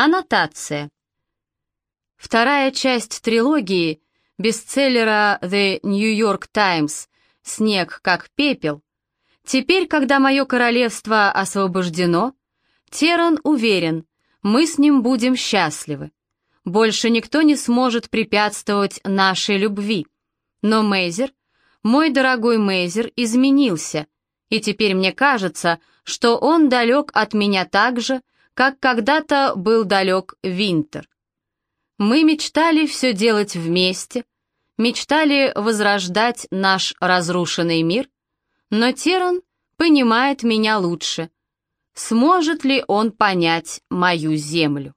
Аннотация. Вторая часть трилогии бестселлера The New York Times «Снег как пепел» Теперь, когда мое королевство освобождено, Теран уверен, мы с ним будем счастливы. Больше никто не сможет препятствовать нашей любви. Но Мейзер, мой дорогой Мейзер, изменился, и теперь мне кажется, что он далек от меня так же, как когда-то был далек Винтер. Мы мечтали все делать вместе, мечтали возрождать наш разрушенный мир, но Теран понимает меня лучше. Сможет ли он понять мою землю?